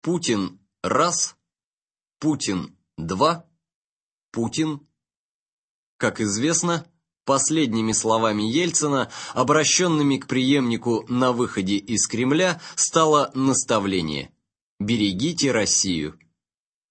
Путин – раз, Путин – два, Путин. Как известно, последними словами Ельцина, обращенными к преемнику на выходе из Кремля, стало наставление «Берегите Россию».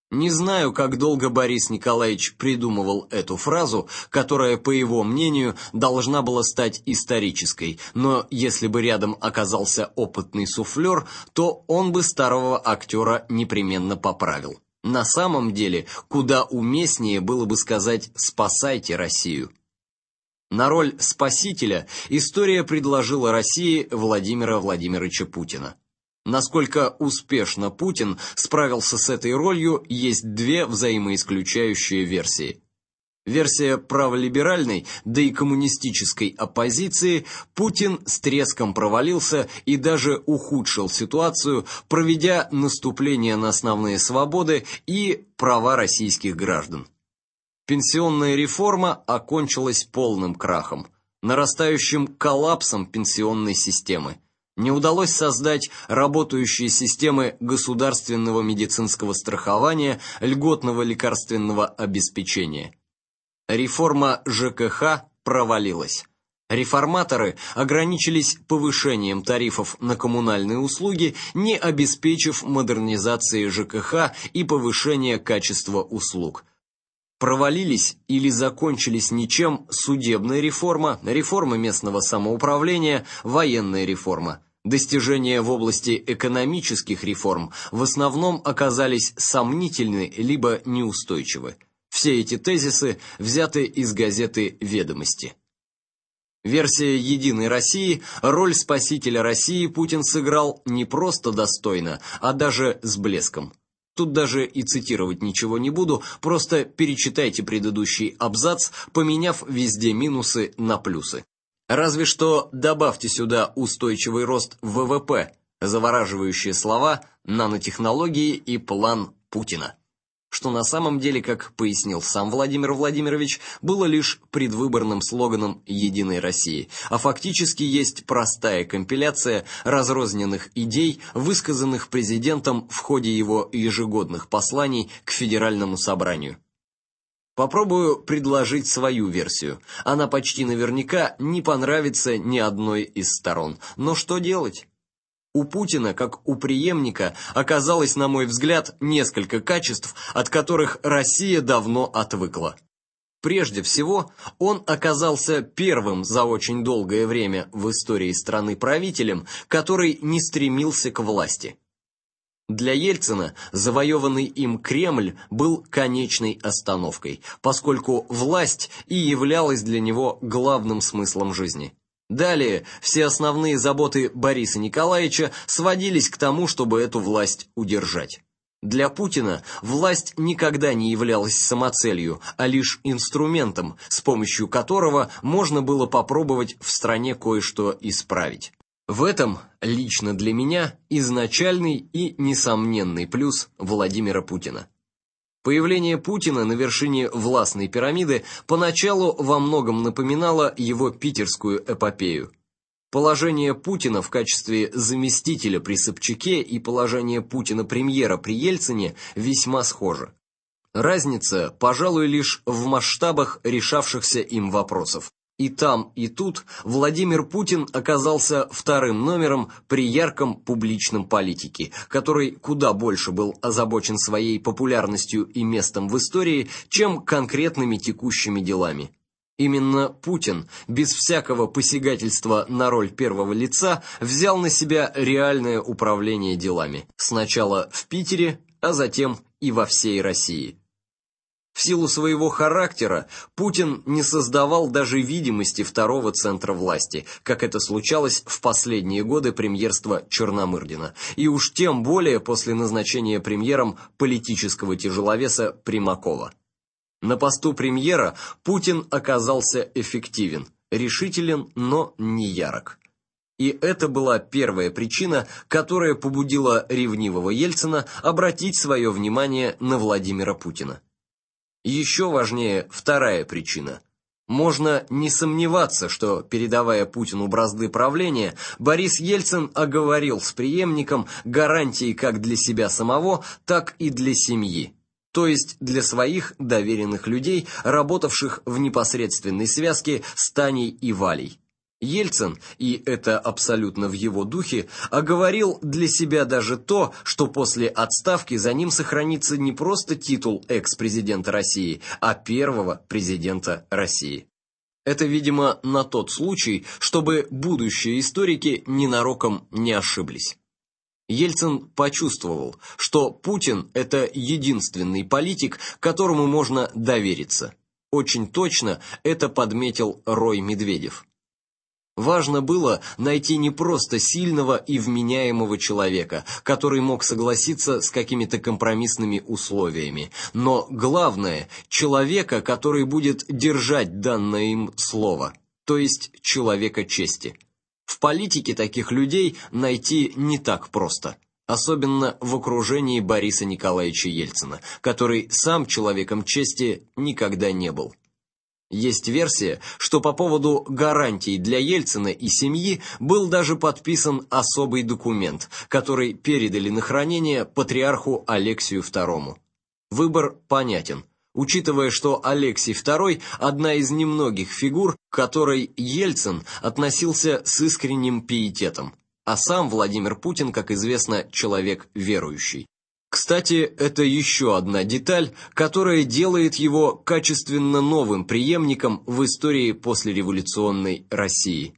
Не знаю, как долго Борис Николаевич придумывал эту фразу, которая, по его мнению, должна была стать исторической, но если бы рядом оказался опытный суфлер, то он бы старого актера непременно поправил. На самом деле, куда уместнее было бы сказать «спасайте Россию». На роль спасителя история предложила России Владимира Владимировича Путина. Насколько успешно Путин справился с этой ролью, есть две взаимоисключающие версии. Версия праволиберальной, да и коммунистической оппозиции Путин с треском провалился и даже ухудшил ситуацию, проведя наступление на основные свободы и права российских граждан. Пенсионная реформа окончилась полным крахом, нарастающим коллапсом пенсионной системы не удалось создать работающие системы государственного медицинского страхования, льготного лекарственного обеспечения. Реформа ЖКХ провалилась. Реформаторы ограничились повышением тарифов на коммунальные услуги, не обеспечив модернизации ЖКХ и повышения качества услуг. Провалились или закончились ничем судебная реформа, реформа местного самоуправления, военная реформа. Достижения в области экономических реформ в основном оказались сомнительны либо неустойчивы. Все эти тезисы взяты из газеты «Ведомости». Версия «Единой России» роль спасителя России Путин сыграл не просто достойно, а даже с блеском. Тут даже и цитировать ничего не буду, просто перечитайте предыдущий абзац, поменяв везде минусы на плюсы. Разве что добавьте сюда устойчивый рост ВВП, завораживающие слова, нанотехнологии и план Путина. Что на самом деле, как пояснил сам Владимир Владимирович, было лишь предвыборным слоганом «Единой России», а фактически есть простая компиляция разрозненных идей, высказанных президентом в ходе его ежегодных посланий к Федеральному собранию. Попробую предложить свою версию. Она почти наверняка не понравится ни одной из сторон. Но что делать? У Путина, как у преемника, оказалось, на мой взгляд, несколько качеств, от которых Россия давно отвыкла. Прежде всего, он оказался первым за очень долгое время в истории страны правителем, который не стремился к власти. Для Ельцина завоеванный им Кремль был конечной остановкой, поскольку власть и являлась для него главным смыслом жизни. Далее все основные заботы Бориса Николаевича сводились к тому, чтобы эту власть удержать. Для Путина власть никогда не являлась самоцелью, а лишь инструментом, с помощью которого можно было попробовать в стране кое-что исправить. В этом лично для меня изначальный и несомненный плюс Владимира Путина. Появление Путина на вершине властной пирамиды поначалу во многом напоминало его питерскую эпопею. Положение Путина в качестве заместителя при Собчаке и положение Путина-премьера при Ельцине весьма схожи. Разница, пожалуй, лишь в масштабах решавшихся им вопросов. И там, и тут Владимир Путин оказался вторым номером при ярком публичном политике, который куда больше был озабочен своей популярностью и местом в истории, чем конкретными текущими делами. Именно Путин, без всякого посягательства на роль первого лица, взял на себя реальное управление делами, сначала в Питере, а затем и во всей России. В силу своего характера Путин не создавал даже видимости второго центра власти, как это случалось в последние годы премьерства Черномырдина, и уж тем более после назначения премьером политического тяжеловеса Примакова. На посту премьера Путин оказался эффективен, решителен, но не ярок. И это была первая причина, которая побудила ревнивого Ельцина обратить свое внимание на Владимира Путина. Еще важнее вторая причина. Можно не сомневаться, что, передавая Путину бразды правления, Борис Ельцин оговорил с преемником гарантии как для себя самого, так и для семьи, то есть для своих доверенных людей, работавших в непосредственной связке с Таней и Валей. Ельцин, и это абсолютно в его духе, оговорил для себя даже то, что после отставки за ним сохранится не просто титул экс-президента России, а первого президента России. Это, видимо, на тот случай, чтобы будущие историки ненароком не ошиблись. Ельцин почувствовал, что Путин – это единственный политик, которому можно довериться. Очень точно это подметил Рой Медведев. Важно было найти не просто сильного и вменяемого человека, который мог согласиться с какими-то компромиссными условиями, но главное человека, который будет держать данное им слово, то есть человека чести. В политике таких людей найти не так просто, особенно в окружении Бориса Николаевича Ельцина, который сам человеком чести никогда не был. Есть версия, что по поводу гарантий для Ельцина и семьи был даже подписан особый документ, который передали на хранение патриарху Алексию II. Выбор понятен, учитывая, что Алексий II – одна из немногих фигур, к которой Ельцин относился с искренним пиететом, а сам Владимир Путин, как известно, человек верующий. Кстати, это еще одна деталь, которая делает его качественно новым преемником в истории послереволюционной России.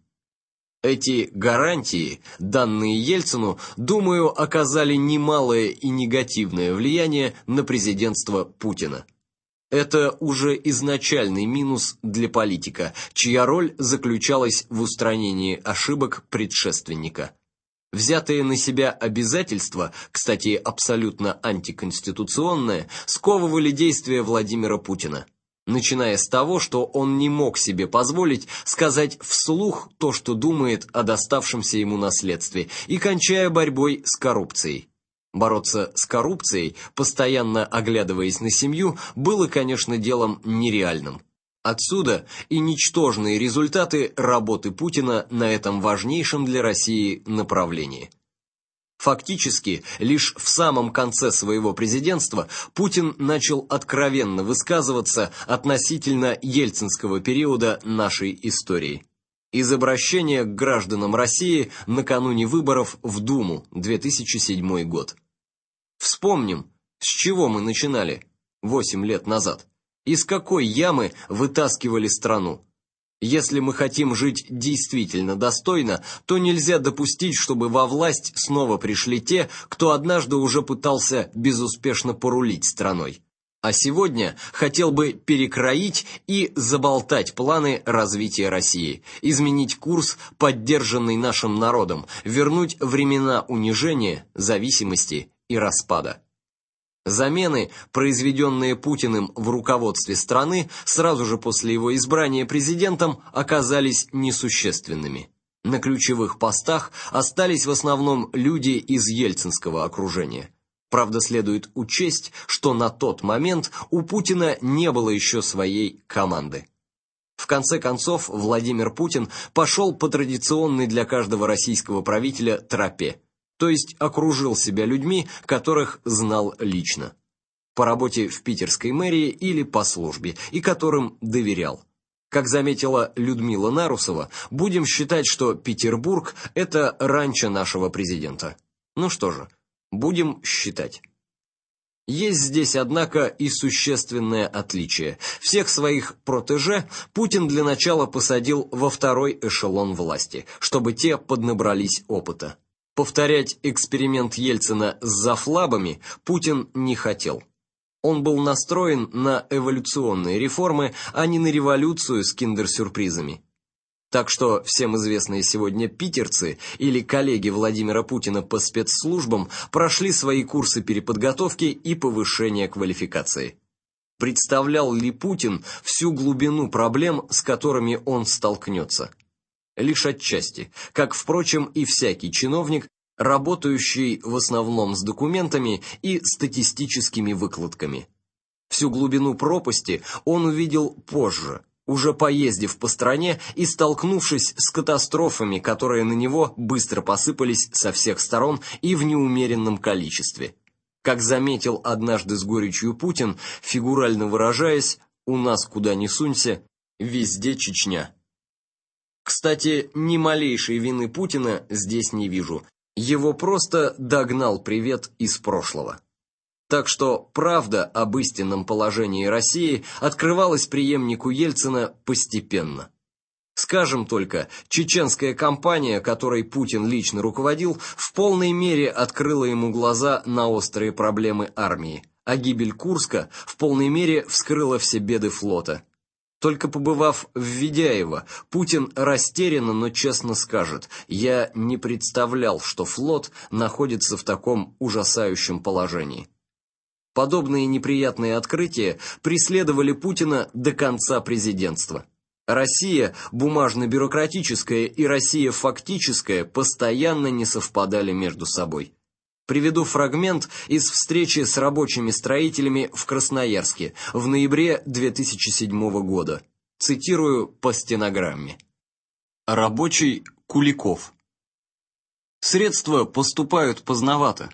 Эти гарантии, данные Ельцину, думаю, оказали немалое и негативное влияние на президентство Путина. Это уже изначальный минус для политика, чья роль заключалась в устранении ошибок предшественника. Взятые на себя обязательства, кстати, абсолютно антиконституционные, сковывали действия Владимира Путина, начиная с того, что он не мог себе позволить сказать вслух то, что думает о доставшемся ему наследстве, и кончая борьбой с коррупцией. Бороться с коррупцией, постоянно оглядываясь на семью, было, конечно, делом нереальным. Отсюда и ничтожные результаты работы Путина на этом важнейшем для России направлении. Фактически, лишь в самом конце своего президентства Путин начал откровенно высказываться относительно ельцинского периода нашей истории. Из обращения к гражданам России накануне выборов в Думу 2007 год. Вспомним, с чего мы начинали 8 лет назад. Из какой ямы вытаскивали страну? Если мы хотим жить действительно достойно, то нельзя допустить, чтобы во власть снова пришли те, кто однажды уже пытался безуспешно порулить страной. А сегодня хотел бы перекроить и заболтать планы развития России, изменить курс, поддержанный нашим народом, вернуть времена унижения, зависимости и распада. Замены, произведенные Путиным в руководстве страны сразу же после его избрания президентом, оказались несущественными. На ключевых постах остались в основном люди из ельцинского окружения. Правда, следует учесть, что на тот момент у Путина не было еще своей команды. В конце концов, Владимир Путин пошел по традиционной для каждого российского правителя тропе то есть окружил себя людьми, которых знал лично, по работе в питерской мэрии или по службе, и которым доверял. Как заметила Людмила Нарусова, будем считать, что Петербург – это ранчо нашего президента. Ну что же, будем считать. Есть здесь, однако, и существенное отличие. Всех своих протеже Путин для начала посадил во второй эшелон власти, чтобы те поднабрались опыта. Повторять эксперимент Ельцина с зафлабами Путин не хотел. Он был настроен на эволюционные реформы, а не на революцию с киндер-сюрпризами. Так что всем известные сегодня питерцы или коллеги Владимира Путина по спецслужбам прошли свои курсы переподготовки и повышения квалификации. Представлял ли Путин всю глубину проблем, с которыми он столкнется? Лишь отчасти, как, впрочем, и всякий чиновник, работающий в основном с документами и статистическими выкладками. Всю глубину пропасти он увидел позже, уже поездив по стране и столкнувшись с катастрофами, которые на него быстро посыпались со всех сторон и в неумеренном количестве. Как заметил однажды с горечью Путин, фигурально выражаясь, «У нас куда ни сунься, везде Чечня». Кстати, ни малейшей вины Путина здесь не вижу. Его просто догнал привет из прошлого. Так что правда об истинном положении России открывалась преемнику Ельцина постепенно. Скажем только, чеченская кампания, которой Путин лично руководил, в полной мере открыла ему глаза на острые проблемы армии, а гибель Курска в полной мере вскрыла все беды флота. Только побывав в Ведяево, Путин растерянно, но честно скажет, я не представлял, что флот находится в таком ужасающем положении. Подобные неприятные открытия преследовали Путина до конца президентства. Россия бумажно-бюрократическая и Россия фактическая постоянно не совпадали между собой. Приведу фрагмент из встречи с рабочими строителями в Красноярске в ноябре 2007 года. Цитирую по стенограмме. Рабочий Куликов. Средства поступают поздновато.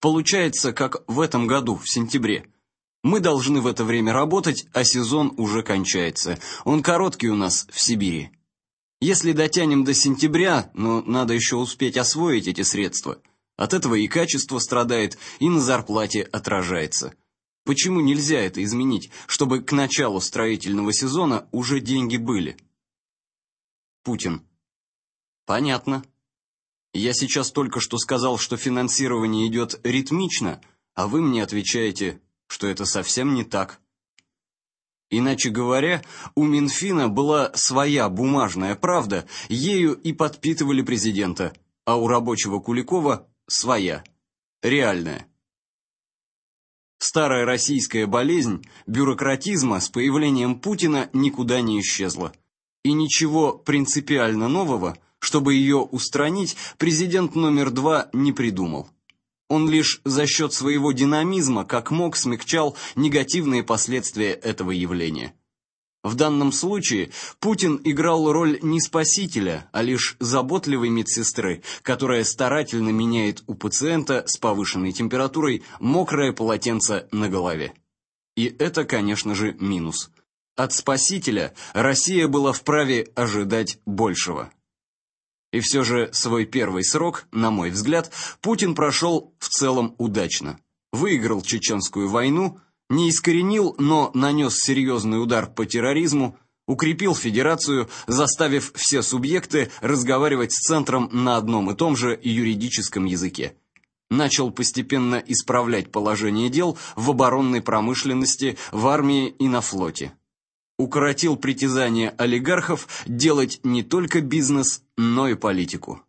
Получается, как в этом году, в сентябре. Мы должны в это время работать, а сезон уже кончается. Он короткий у нас в Сибири. Если дотянем до сентября, но надо еще успеть освоить эти средства. От этого и качество страдает, и на зарплате отражается. Почему нельзя это изменить, чтобы к началу строительного сезона уже деньги были? Путин. Понятно. Я сейчас только что сказал, что финансирование идет ритмично, а вы мне отвечаете, что это совсем не так. Иначе говоря, у Минфина была своя бумажная правда, ею и подпитывали президента, а у рабочего Куликова своя, реальная. Старая российская болезнь бюрократизма с появлением Путина никуда не исчезла. И ничего принципиально нового, чтобы ее устранить, президент номер два не придумал. Он лишь за счет своего динамизма, как мог, смягчал негативные последствия этого явления. В данном случае Путин играл роль не спасителя, а лишь заботливой медсестры, которая старательно меняет у пациента с повышенной температурой мокрое полотенце на голове. И это, конечно же, минус. От спасителя Россия была вправе ожидать большего. И все же свой первый срок, на мой взгляд, Путин прошел в целом удачно. Выиграл чеченскую войну, не искоренил, но нанес серьезный удар по терроризму, укрепил федерацию, заставив все субъекты разговаривать с центром на одном и том же юридическом языке. Начал постепенно исправлять положение дел в оборонной промышленности, в армии и на флоте укоротил притязания олигархов делать не только бизнес, но и политику.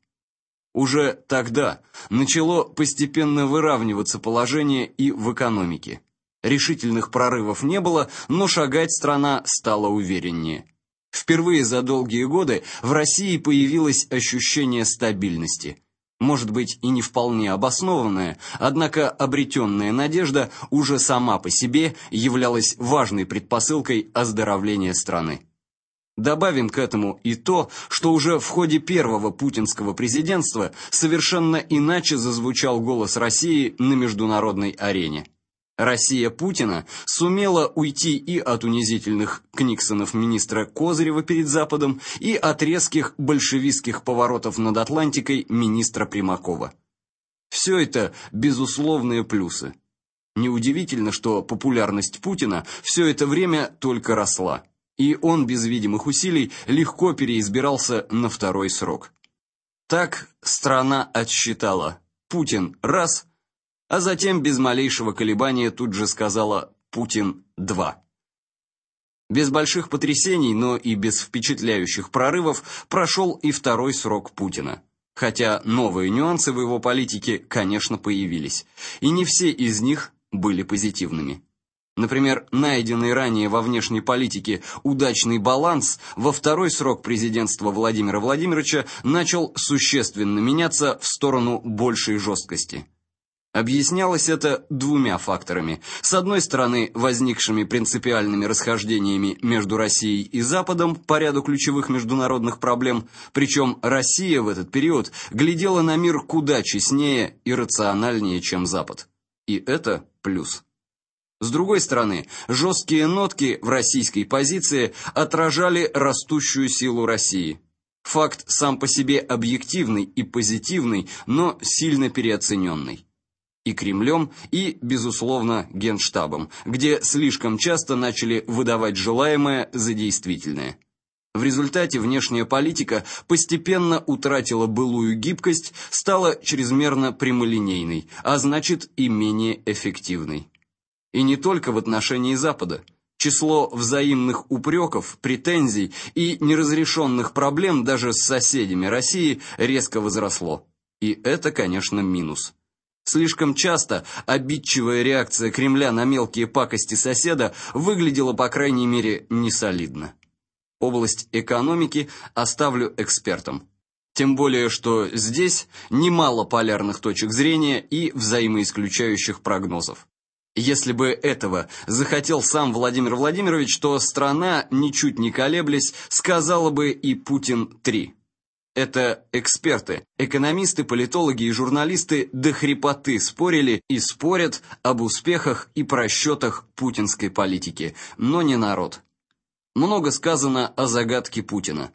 Уже тогда начало постепенно выравниваться положение и в экономике. Решительных прорывов не было, но шагать страна стала увереннее. Впервые за долгие годы в России появилось ощущение стабильности – может быть и не вполне обоснованная, однако обретенная надежда уже сама по себе являлась важной предпосылкой оздоровления страны. Добавим к этому и то, что уже в ходе первого путинского президентства совершенно иначе зазвучал голос России на международной арене. Россия Путина сумела уйти и от унизительных книксонов министра Козырева перед Западом, и от резких большевистских поворотов над Атлантикой министра Примакова. Все это безусловные плюсы. Неудивительно, что популярность Путина все это время только росла, и он без видимых усилий легко переизбирался на второй срок. Так страна отсчитала Путин раз – а затем без малейшего колебания тут же сказала «Путин-2». Без больших потрясений, но и без впечатляющих прорывов прошел и второй срок Путина. Хотя новые нюансы в его политике, конечно, появились, и не все из них были позитивными. Например, найденный ранее во внешней политике удачный баланс во второй срок президентства Владимира Владимировича начал существенно меняться в сторону большей жесткости. Объяснялось это двумя факторами. С одной стороны, возникшими принципиальными расхождениями между Россией и Западом по ряду ключевых международных проблем, причем Россия в этот период глядела на мир куда честнее и рациональнее, чем Запад. И это плюс. С другой стороны, жесткие нотки в российской позиции отражали растущую силу России. Факт сам по себе объективный и позитивный, но сильно переоцененный и Кремлем, и, безусловно, Генштабом, где слишком часто начали выдавать желаемое за действительное. В результате внешняя политика постепенно утратила былую гибкость, стала чрезмерно прямолинейной, а значит и менее эффективной. И не только в отношении Запада. Число взаимных упреков, претензий и неразрешенных проблем даже с соседями России резко возросло. И это, конечно, минус. Слишком часто обидчивая реакция Кремля на мелкие пакости соседа выглядела, по крайней мере, несолидно. Область экономики оставлю экспертам. Тем более, что здесь немало полярных точек зрения и взаимоисключающих прогнозов. Если бы этого захотел сам Владимир Владимирович, то страна, ничуть не колеблясь, сказала бы и Путин-3. Это эксперты, экономисты, политологи и журналисты до хрипоты спорили и спорят об успехах и просчетах путинской политики, но не народ. Много сказано о загадке Путина.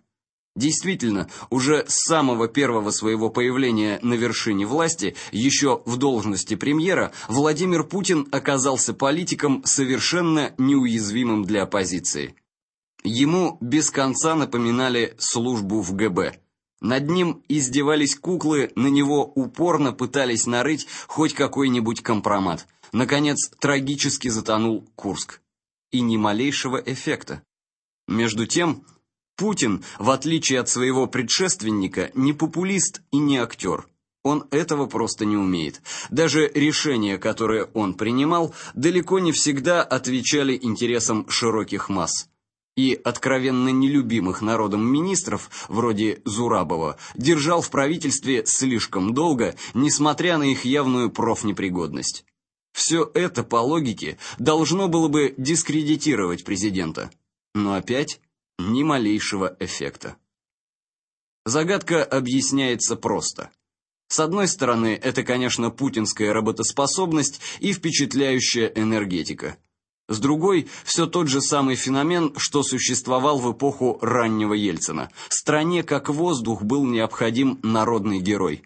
Действительно, уже с самого первого своего появления на вершине власти, еще в должности премьера, Владимир Путин оказался политиком совершенно неуязвимым для оппозиции. Ему без конца напоминали службу в ГБ. Над ним издевались куклы, на него упорно пытались нарыть хоть какой-нибудь компромат. Наконец, трагически затонул Курск. И ни малейшего эффекта. Между тем, Путин, в отличие от своего предшественника, не популист и не актер. Он этого просто не умеет. Даже решения, которые он принимал, далеко не всегда отвечали интересам широких масс и откровенно нелюбимых народом министров, вроде Зурабова, держал в правительстве слишком долго, несмотря на их явную профнепригодность. Все это, по логике, должно было бы дискредитировать президента. Но опять ни малейшего эффекта. Загадка объясняется просто. С одной стороны, это, конечно, путинская работоспособность и впечатляющая энергетика – с другой, все тот же самый феномен, что существовал в эпоху раннего Ельцина. Стране как воздух был необходим народный герой.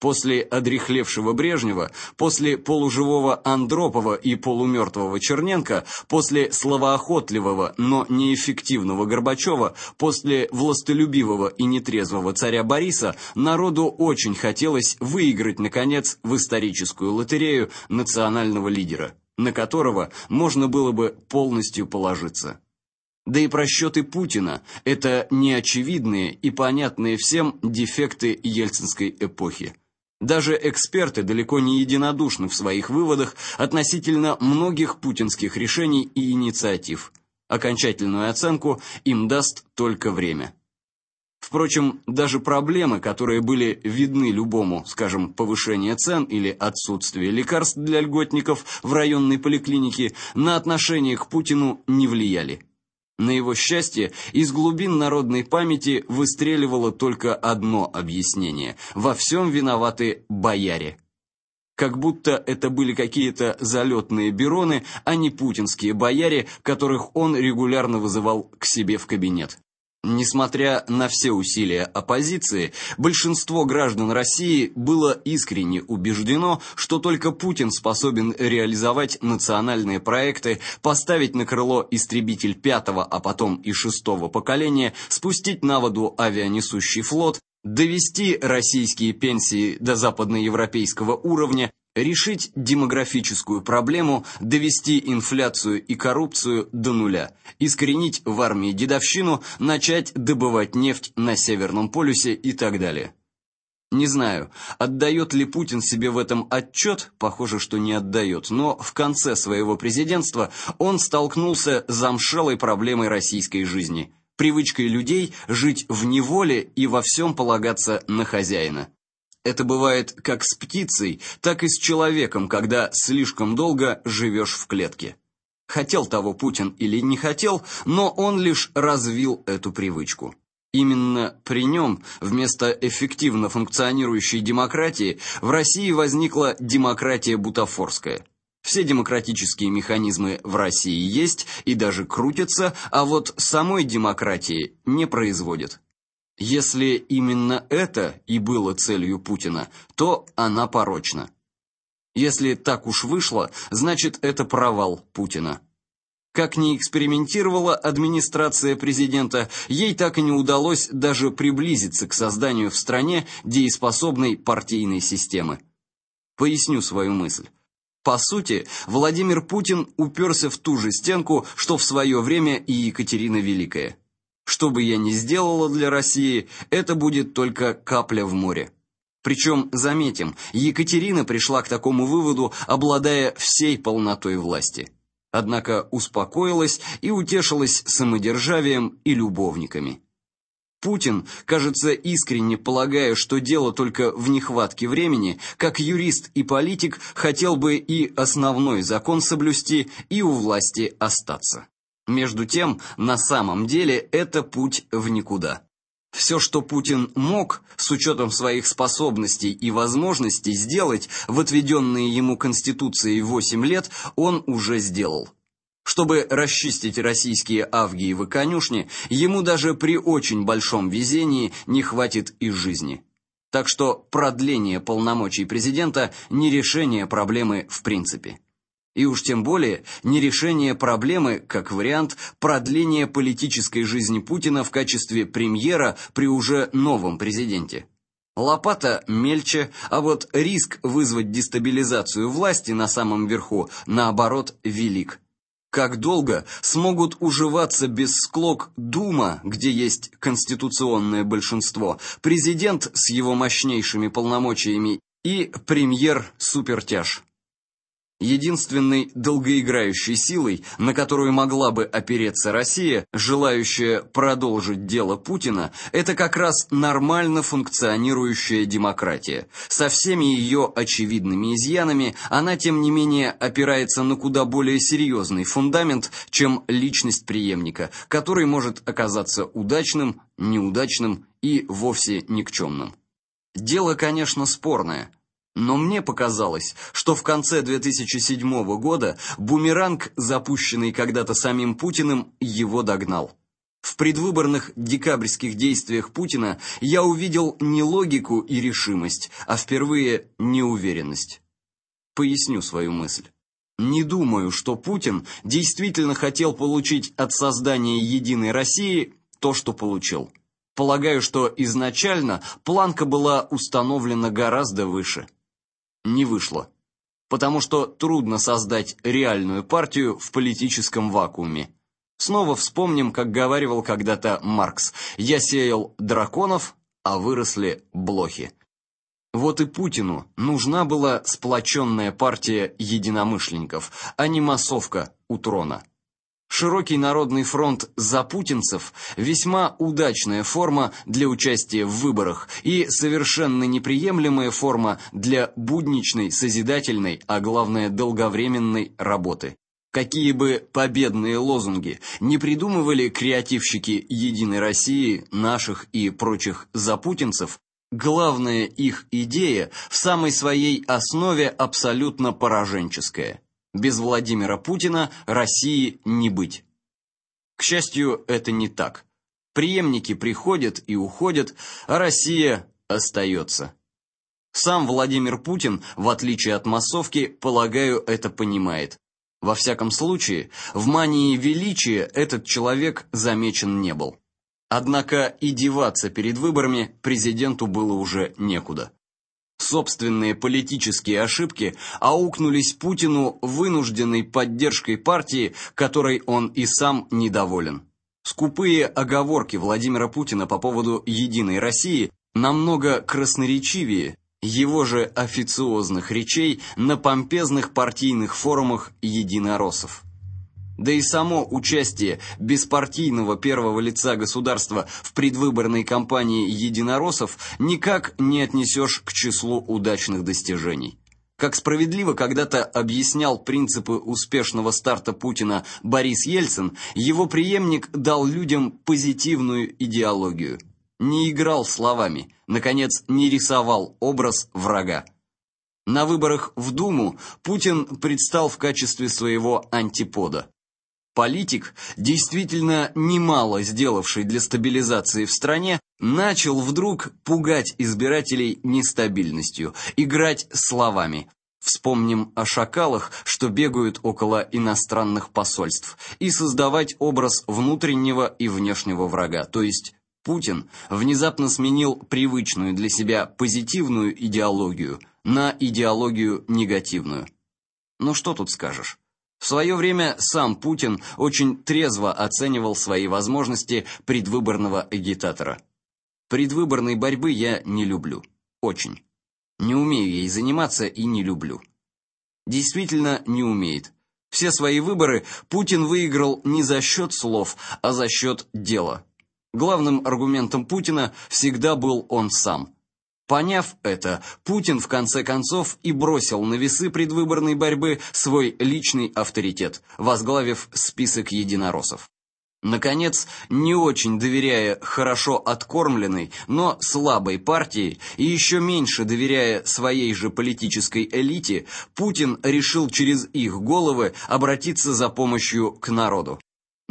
После одряхлевшего Брежнева, после полуживого Андропова и полумертвого Черненко, после словоохотливого, но неэффективного Горбачева, после властолюбивого и нетрезвого царя Бориса, народу очень хотелось выиграть, наконец, в историческую лотерею национального лидера на которого можно было бы полностью положиться. Да и просчеты Путина – это неочевидные и понятные всем дефекты ельцинской эпохи. Даже эксперты далеко не единодушны в своих выводах относительно многих путинских решений и инициатив. Окончательную оценку им даст только время. Впрочем, даже проблемы, которые были видны любому, скажем, повышение цен или отсутствие лекарств для льготников в районной поликлинике, на отношение к Путину не влияли. На его счастье, из глубин народной памяти выстреливало только одно объяснение: во всем виноваты бояре. Как будто это были какие-то залетные бероны, а не путинские бояре, которых он регулярно вызывал к себе в кабинет. Несмотря на все усилия оппозиции, большинство граждан России было искренне убеждено, что только Путин способен реализовать национальные проекты, поставить на крыло истребитель пятого, а потом и шестого поколения, спустить на воду авианесущий флот, довести российские пенсии до западноевропейского уровня решить демографическую проблему, довести инфляцию и коррупцию до нуля, искоренить в армии дедовщину, начать добывать нефть на Северном полюсе и так далее. Не знаю, отдает ли Путин себе в этом отчет, похоже, что не отдает, но в конце своего президентства он столкнулся с замшелой проблемой российской жизни – привычкой людей жить в неволе и во всем полагаться на хозяина. Это бывает как с птицей, так и с человеком, когда слишком долго живешь в клетке. Хотел того Путин или не хотел, но он лишь развил эту привычку. Именно при нем вместо эффективно функционирующей демократии в России возникла демократия бутафорская. Все демократические механизмы в России есть и даже крутятся, а вот самой демократии не производят. Если именно это и было целью Путина, то она порочна. Если так уж вышло, значит это провал Путина. Как ни экспериментировала администрация президента, ей так и не удалось даже приблизиться к созданию в стране дееспособной партийной системы. Поясню свою мысль. По сути, Владимир Путин уперся в ту же стенку, что в свое время и Екатерина Великая. Что бы я ни сделала для России, это будет только капля в море. Причем, заметим, Екатерина пришла к такому выводу, обладая всей полнотой власти. Однако успокоилась и утешилась самодержавием и любовниками. Путин, кажется, искренне полагая, что дело только в нехватке времени, как юрист и политик хотел бы и основной закон соблюсти, и у власти остаться. Между тем, на самом деле это путь в никуда. Все, что Путин мог, с учетом своих способностей и возможностей сделать в отведенные ему Конституцией 8 лет, он уже сделал. Чтобы расчистить российские авгиевы конюшни, ему даже при очень большом везении не хватит и жизни. Так что продление полномочий президента не решение проблемы в принципе. И уж тем более не решение проблемы, как вариант, продления политической жизни Путина в качестве премьера при уже новом президенте. Лопата мельче, а вот риск вызвать дестабилизацию власти на самом верху, наоборот, велик. Как долго смогут уживаться без склок Дума, где есть конституционное большинство, президент с его мощнейшими полномочиями и премьер-супертяж? Единственной долгоиграющей силой, на которую могла бы опереться Россия, желающая продолжить дело Путина, это как раз нормально функционирующая демократия. Со всеми ее очевидными изъянами она, тем не менее, опирается на куда более серьезный фундамент, чем личность преемника, который может оказаться удачным, неудачным и вовсе никчемным. Дело, конечно, спорное – но мне показалось, что в конце 2007 года бумеранг, запущенный когда-то самим Путиным, его догнал. В предвыборных декабрьских действиях Путина я увидел не логику и решимость, а впервые неуверенность. Поясню свою мысль. Не думаю, что Путин действительно хотел получить от создания Единой России то, что получил. Полагаю, что изначально планка была установлена гораздо выше не вышло, потому что трудно создать реальную партию в политическом вакууме. Снова вспомним, как говаривал когда-то Маркс: "Я сеял драконов, а выросли блохи". Вот и Путину нужна была сплоченная партия единомышленников, а не массовка у трона. Широкий народный фронт за путинцев весьма удачная форма для участия в выборах и совершенно неприемлемая форма для будничной, созидательной, а главное долговременной работы. Какие бы победные лозунги не придумывали креативщики Единой России, наших и прочих запутинцев, главная их идея в самой своей основе абсолютно пораженческая. Без Владимира Путина России не быть. К счастью, это не так. Преемники приходят и уходят, а Россия остается. Сам Владимир Путин, в отличие от массовки, полагаю, это понимает. Во всяком случае, в мании величия этот человек замечен не был. Однако и деваться перед выборами президенту было уже некуда. Собственные политические ошибки аукнулись Путину вынужденной поддержкой партии, которой он и сам недоволен. Скупые оговорки Владимира Путина по поводу Единой России намного красноречивее его же официозных речей на помпезных партийных форумах единороссов. Да и само участие беспартийного первого лица государства в предвыборной кампании единороссов никак не отнесешь к числу удачных достижений. Как справедливо когда-то объяснял принципы успешного старта Путина Борис Ельцин, его преемник дал людям позитивную идеологию. Не играл словами, наконец, не рисовал образ врага. На выборах в Думу Путин предстал в качестве своего антипода. Политик, действительно немало сделавший для стабилизации в стране, начал вдруг пугать избирателей нестабильностью, играть словами. Вспомним о шакалах, что бегают около иностранных посольств, и создавать образ внутреннего и внешнего врага, то есть Путин внезапно сменил привычную для себя позитивную идеологию на идеологию негативную. Ну что тут скажешь? В свое время сам Путин очень трезво оценивал свои возможности предвыборного агитатора. Предвыборной борьбы я не люблю. Очень. Не умею ей заниматься и не люблю. Действительно не умеет. Все свои выборы Путин выиграл не за счет слов, а за счет дела. Главным аргументом Путина всегда был он сам. Поняв это, Путин в конце концов и бросил на весы предвыборной борьбы свой личный авторитет, возглавив список единороссов. Наконец, не очень доверяя хорошо откормленной, но слабой партии и еще меньше доверяя своей же политической элите, Путин решил через их головы обратиться за помощью к народу.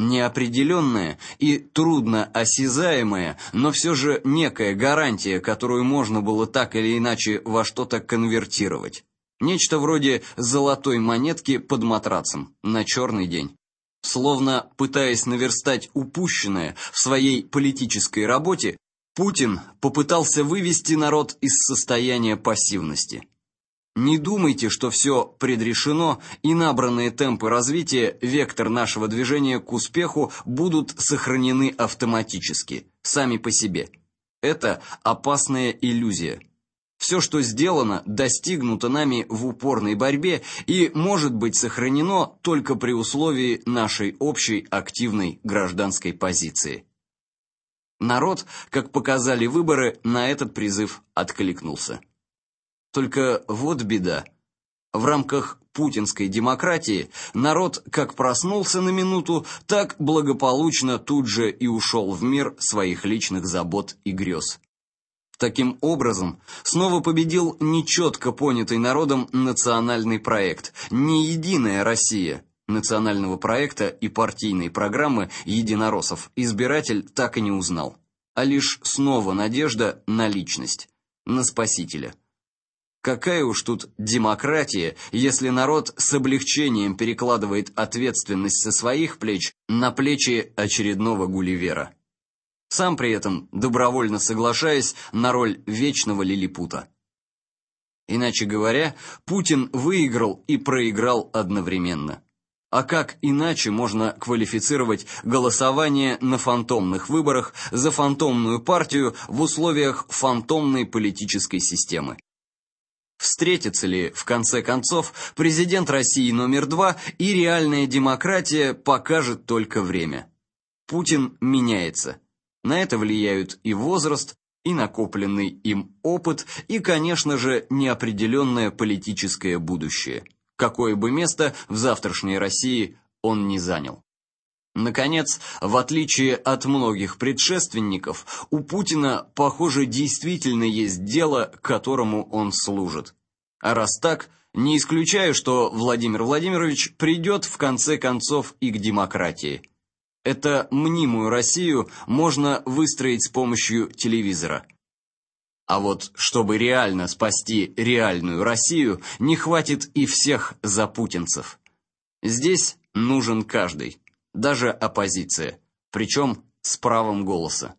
Неопределенная и трудно осязаемая, но все же некая гарантия, которую можно было так или иначе во что-то конвертировать. Нечто вроде золотой монетки под матрацем на черный день. Словно пытаясь наверстать упущенное в своей политической работе, Путин попытался вывести народ из состояния пассивности. Не думайте, что все предрешено, и набранные темпы развития, вектор нашего движения к успеху будут сохранены автоматически, сами по себе. Это опасная иллюзия. Все, что сделано, достигнуто нами в упорной борьбе и может быть сохранено только при условии нашей общей активной гражданской позиции. Народ, как показали выборы, на этот призыв откликнулся. Только вот беда. В рамках путинской демократии народ как проснулся на минуту, так благополучно тут же и ушел в мир своих личных забот и грез. Таким образом, снова победил нечетко понятый народом национальный проект, не единая Россия. Национального проекта и партийной программы единороссов избиратель так и не узнал, а лишь снова надежда на личность, на спасителя. Какая уж тут демократия, если народ с облегчением перекладывает ответственность со своих плеч на плечи очередного гулливера. Сам при этом добровольно соглашаясь на роль вечного лилипута. Иначе говоря, Путин выиграл и проиграл одновременно. А как иначе можно квалифицировать голосование на фантомных выборах за фантомную партию в условиях фантомной политической системы? Встретится ли, в конце концов, президент России номер два и реальная демократия, покажет только время. Путин меняется. На это влияют и возраст, и накопленный им опыт, и, конечно же, неопределенное политическое будущее. Какое бы место в завтрашней России он не занял. Наконец, в отличие от многих предшественников, у Путина, похоже, действительно есть дело, которому он служит. А раз так, не исключаю, что Владимир Владимирович придет в конце концов и к демократии. Это мнимую Россию можно выстроить с помощью телевизора. А вот чтобы реально спасти реальную Россию, не хватит и всех запутинцев. Здесь нужен каждый даже оппозиция, причем с правом голоса.